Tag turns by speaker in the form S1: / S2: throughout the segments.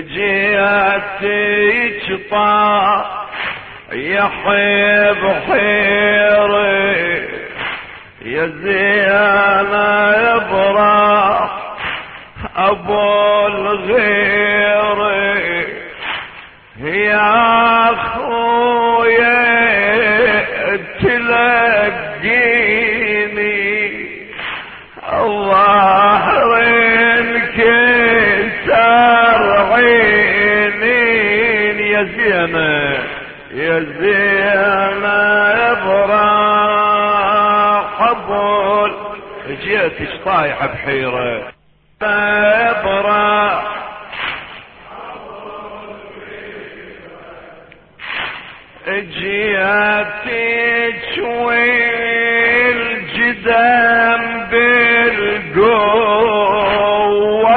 S1: جيتك طا يحب حيري يا زيانا يبرح أبو الغير يا جيتش طايحة بحيرة. ابراح جيتك والجدام بالقوة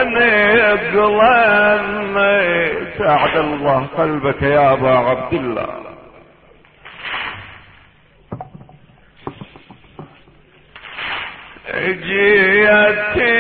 S1: نقلن ساعد الله قلبك يا أبا عبد الله. جيتك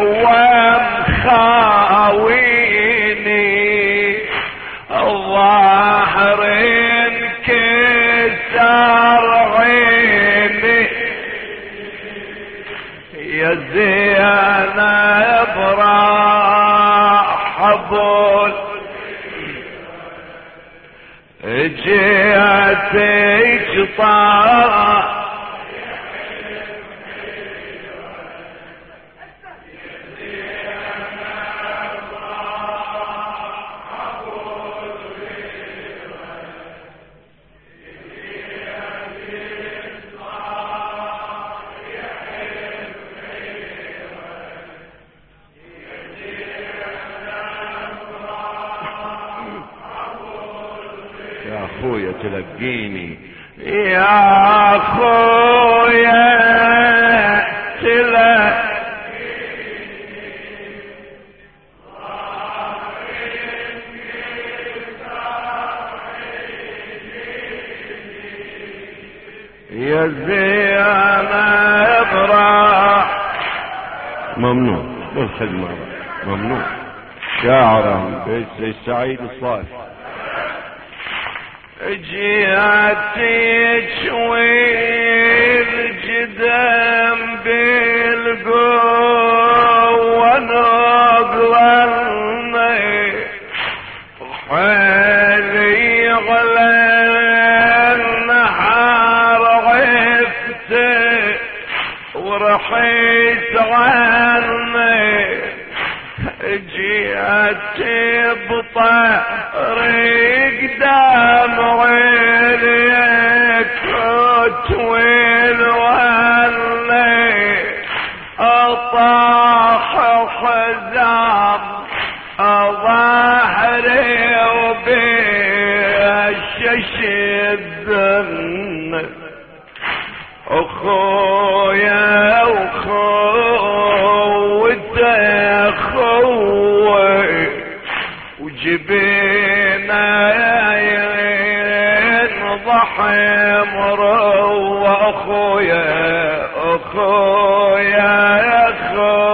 S1: ومخاويني تلقيني يا أخويا تلقيني يا زينة ابراح ممنوع بالخدمة. ممنوع شاعرا بيت زي السعيد الصالح جيتك والجدام بالقوة نقلني حالي غلى النهار عفته ورحيت عني جيت بطريق دمعي ليك طويل ولي أخويا اخويا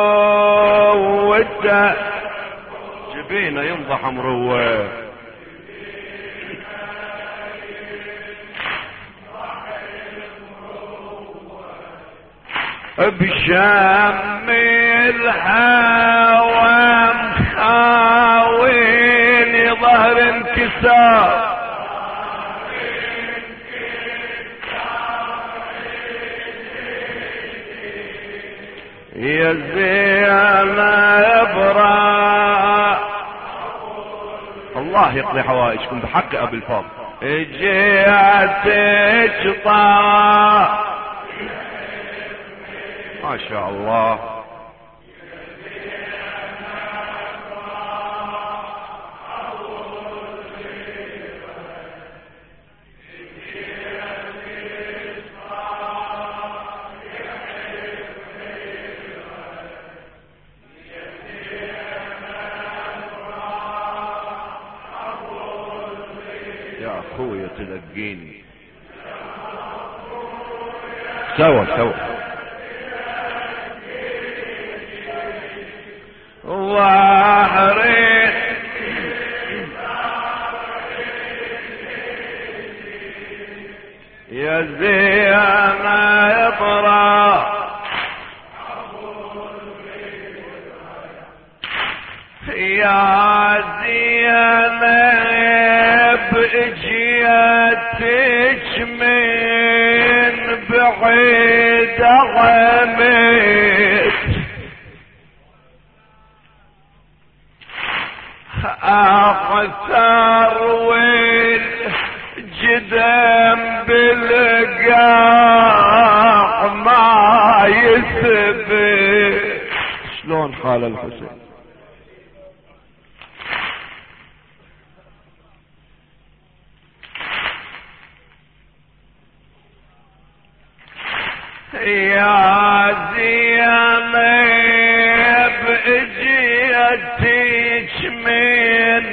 S1: اخوته جبينه ينضح مروه. بشم الهوى مخاويني ظهر انكسار. زينة براء الله يقضي حوائجكم بحق أبي الفضل جيتك طاق ما شاء الله. يا أخوي تلقيني سوا سوا. ظهري بالقاع ما يثبت شلون قال الحسين؟ يا زينب اجيتك من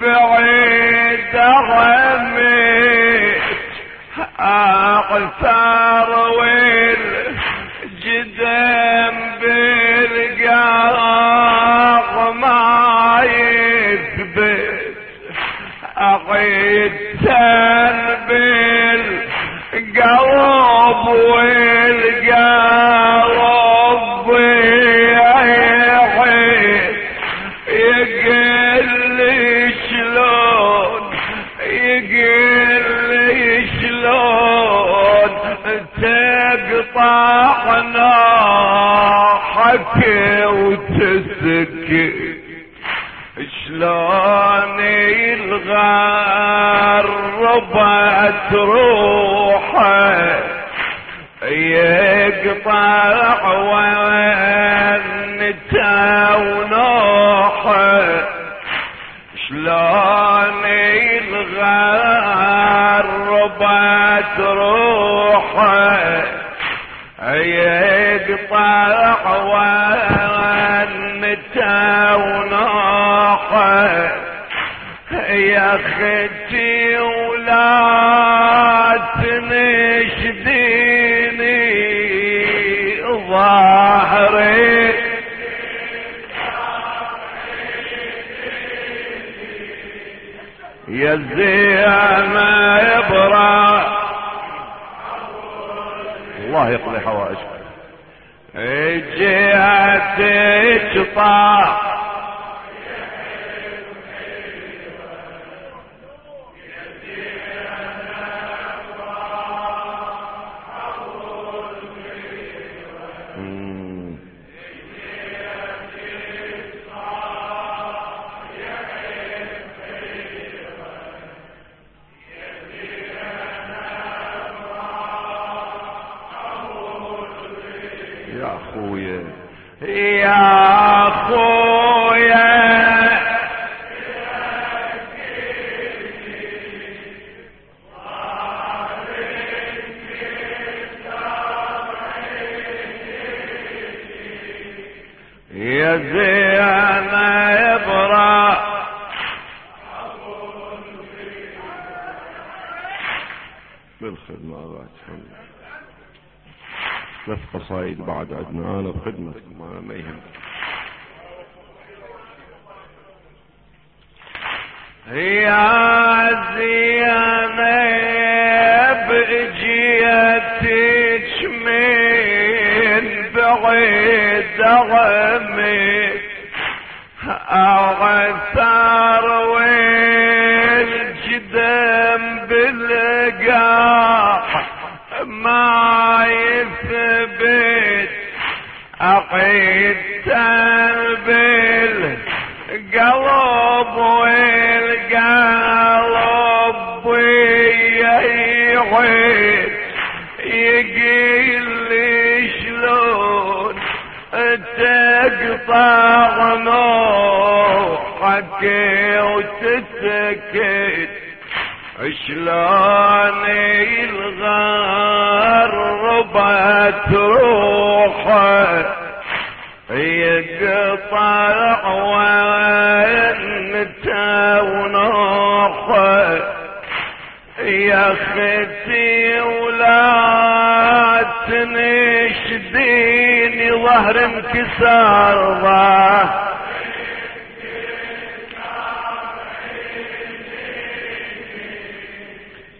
S1: بعيد رميت. اغثر والجدم أختي ولا تنشديني ظهري يا الزيانة يبرى الله يقضي حوائجك. جهتك طاح بعد عندنا أنا بخدمتكم أنا ما يهم
S2: يا أقيد بالقلب والقلب ويعيد يقيل لي شلون تقطع نوحك وتسكت شلون الغربة روحه يقطع وانت ونوحه يا ختي ولا تنشديني ظهر انكسار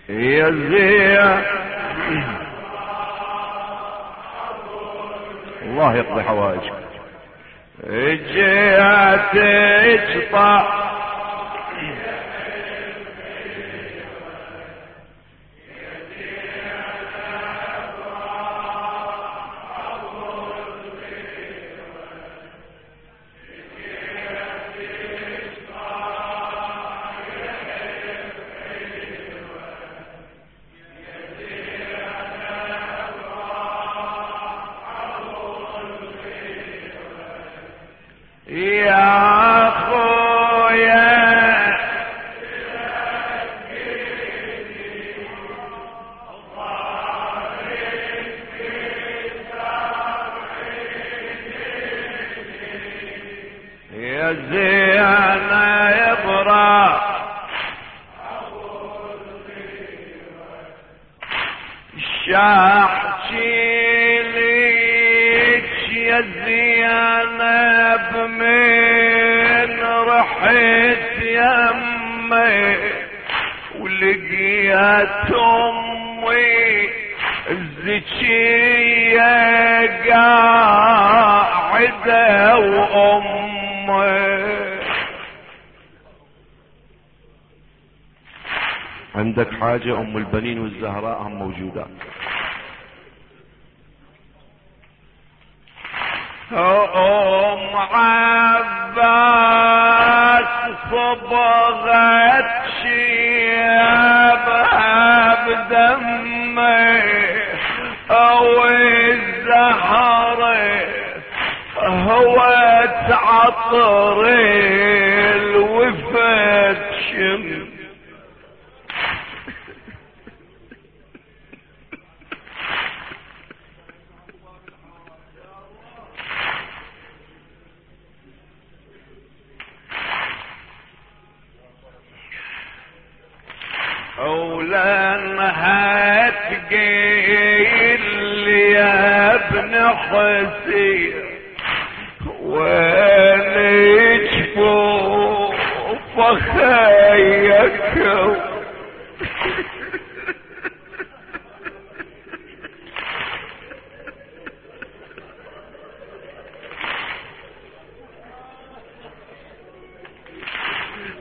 S2: يا زيا
S1: الله يقضي حوائجك
S2: جيت تقطع يا زينة يبرا
S1: عندك حاجة أم البنين والزهراء هم موجودات
S2: أم عباس صبغت شيابها بدمي أو الزهر هو تعطر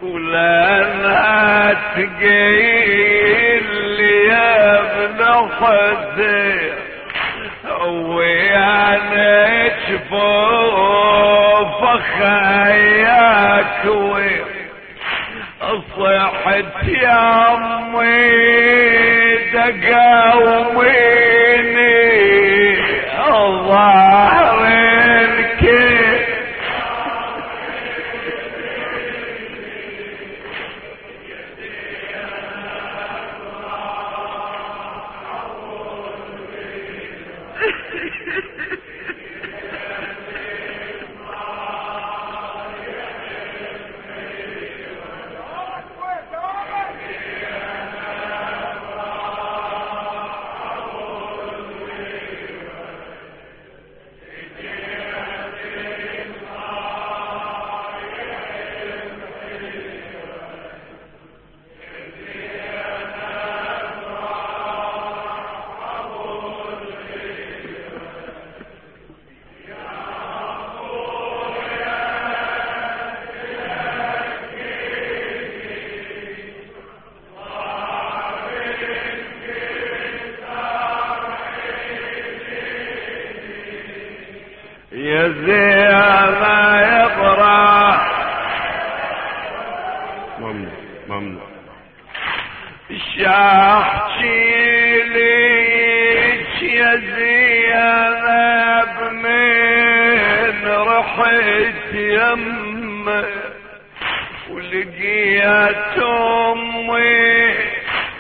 S2: ولانها تقيل يا ابن حسين ويانا جفوف خياك صحت يا أمي دقاوميني رحت يمه ولقيت امي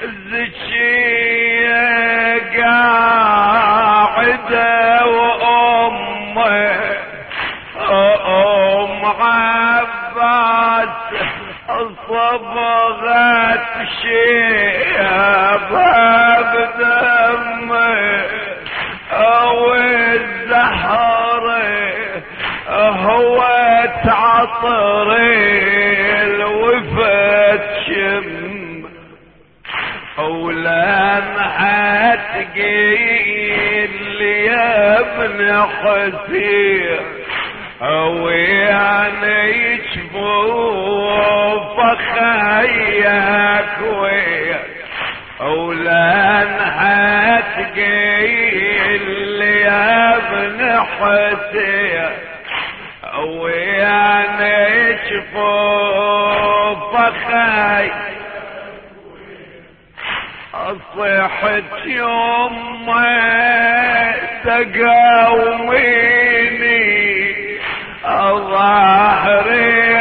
S2: الزكية قاعدة وأمه. أم عباس صبغت شيبها تعطري الوفت شم اولان عتقيل يا ابن حسين أو يعني يشوف خيك ويا. اولان عتقيل يا ابن حسين يشوف خيك صحت يوم ما تقاوميني. ظهر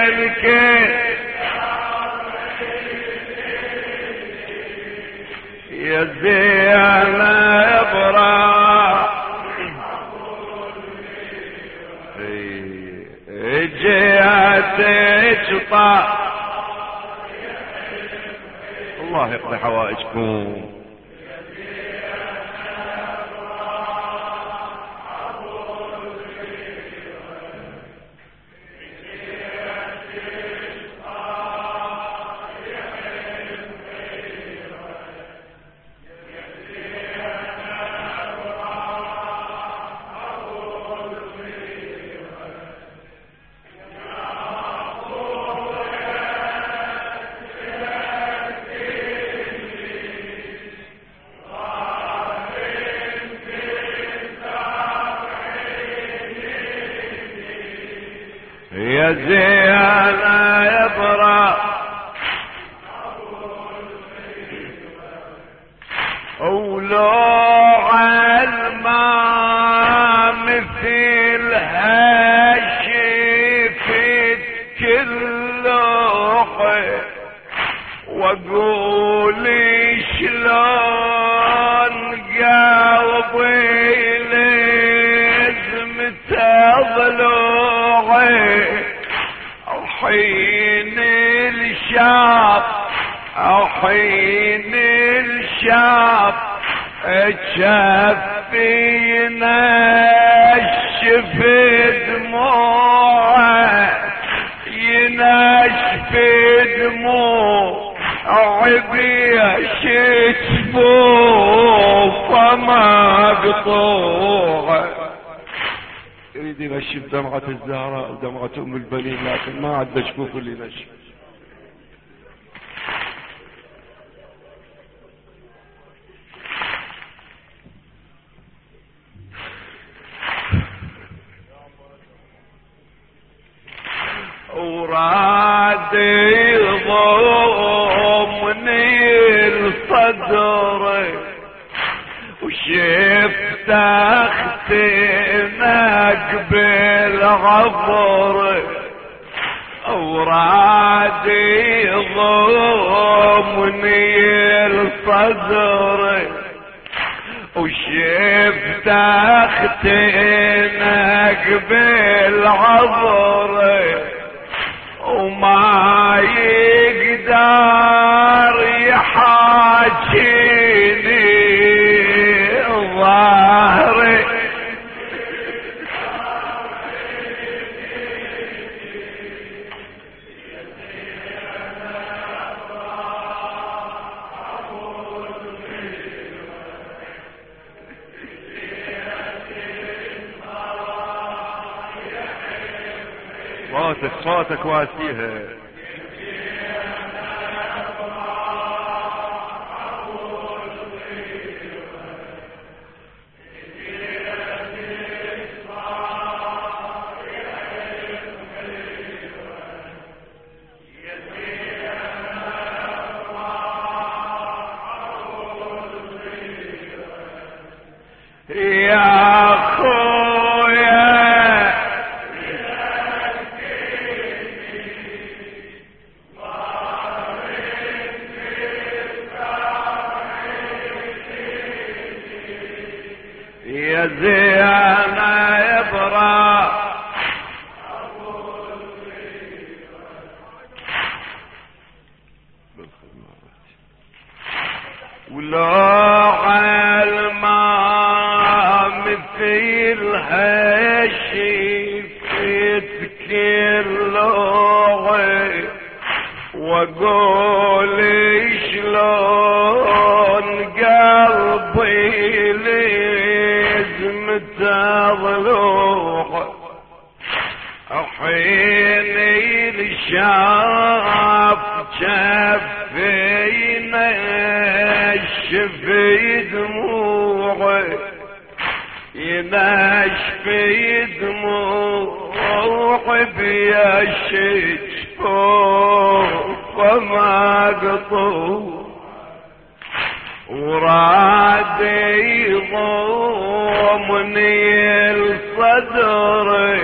S2: الكيس يا زينب راح جيتك طاح
S1: الله يقضي حوائجكم
S2: تشفينا الشف دموعه ينشف دموع عبي شتفوف ما قطوع
S1: يريد ينشف دمعة الزهراء ودمعة أم البنين لكن ما عاد شكوف اللي ينشف
S2: وراد يضمني الصدر وشفت اختنا قبل عبر وراد يضمني الصدر وشفت اختنا قبل
S1: صوتك صوتك واسيها.
S2: ولو علما مثل هالشي تذكر لوعي واقول شلون قلبي لازم تضلوع حيني الشاف ينشفي دموعي بيشج فما قطوع وراد يضمني الصدر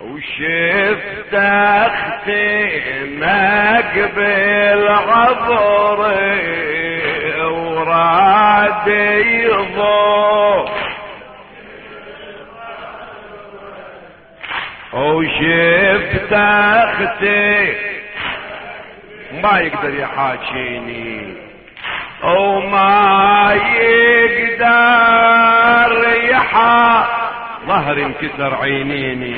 S2: وشفت أختي نقبل عبري وراد يضم وشفت أختي ما يقدر يحاكيني وما يقدر يحا ظهر انكسر عينيني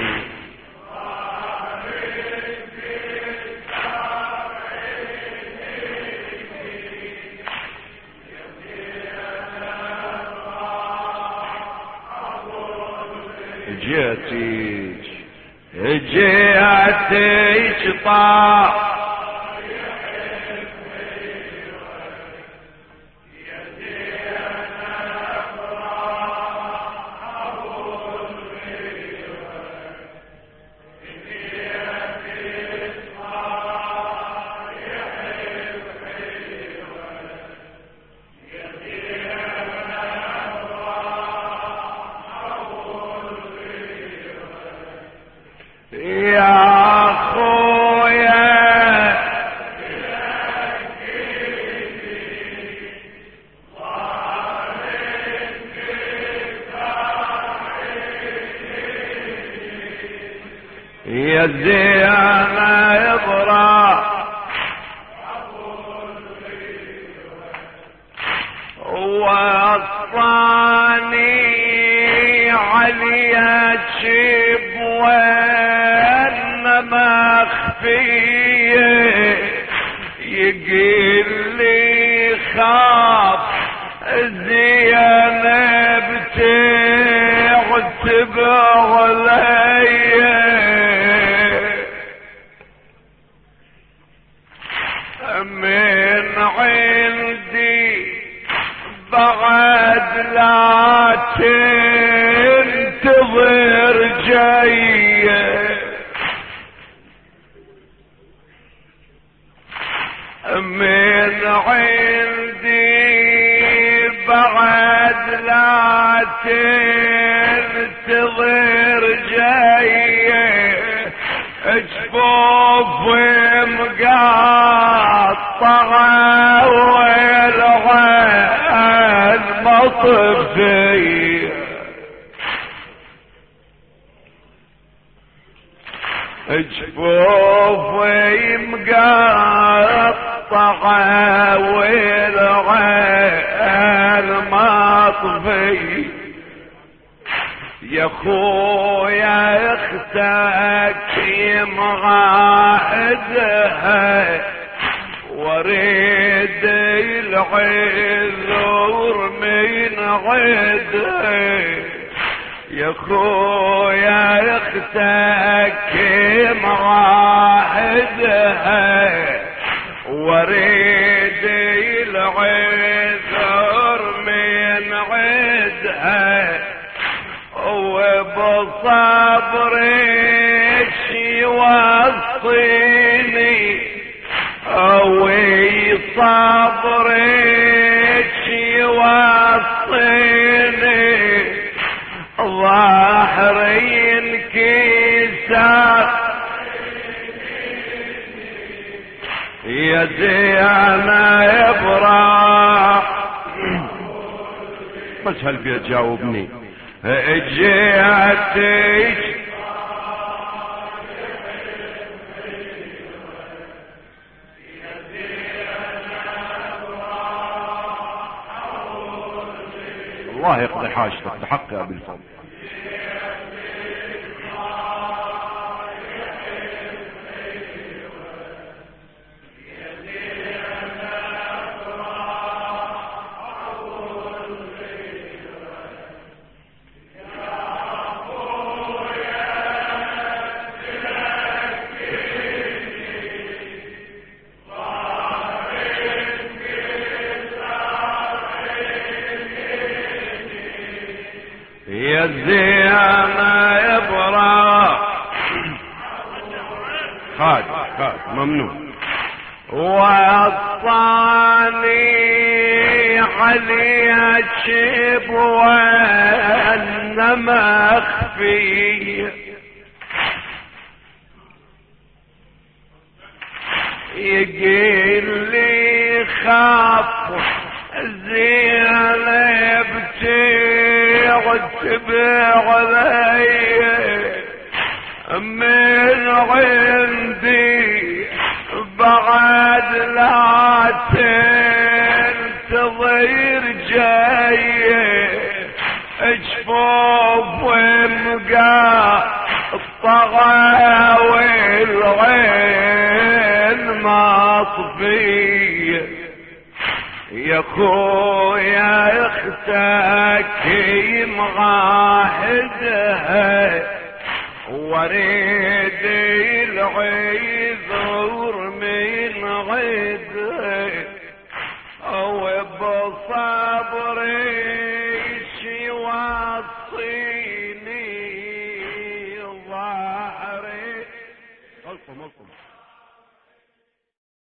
S2: جيتيش جيتيش طاح عليا شب وين مخفيه يقول تنتظر جاية جفوف مقطعة والعين مطفية. جفوف مقطعة والعين مطفية يا خويا أختك مغاعدها وريد العذر من عدها يا خويا أختك مغاعدها وريد العذر من عدها وبصبرك يوصيني
S1: هالبيت جاوبني
S2: جيتك
S1: الله يقضي حاجتك بحق يا أبي الفضل.
S2: علي من عندي بعد لا تنتظر جاي جفوف ومقا الطغى والعين مطفي يا خويا أختك مغاهدها وريد العذر من غدها أو بصبري